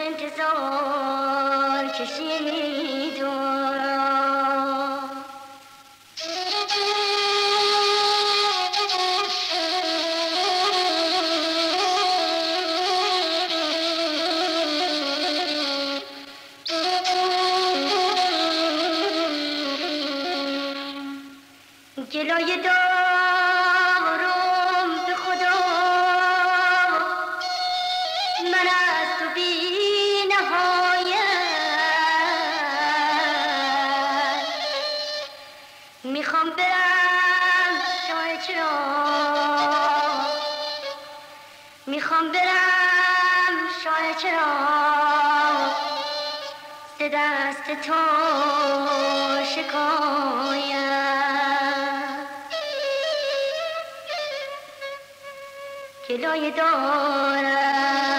انتظار کشیدم گلای دارم می‌خوام برم شاه چرا می‌خوام برم شاه چرا دست تو شکایم گلایه دارم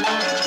دست تو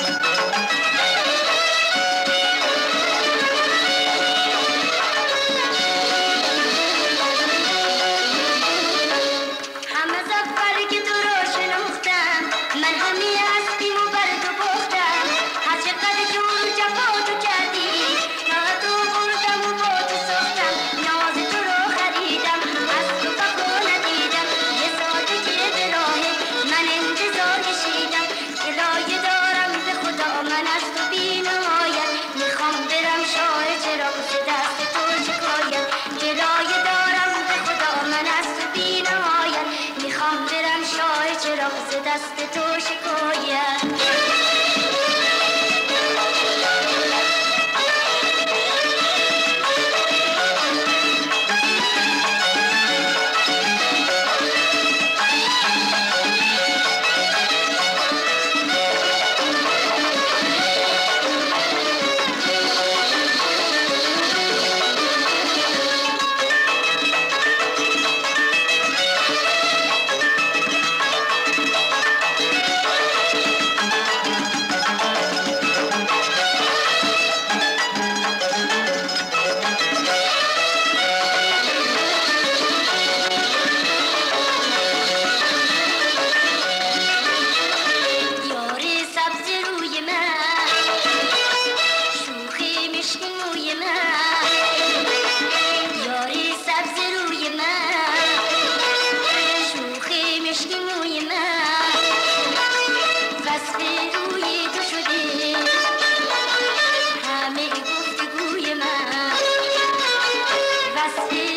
I see.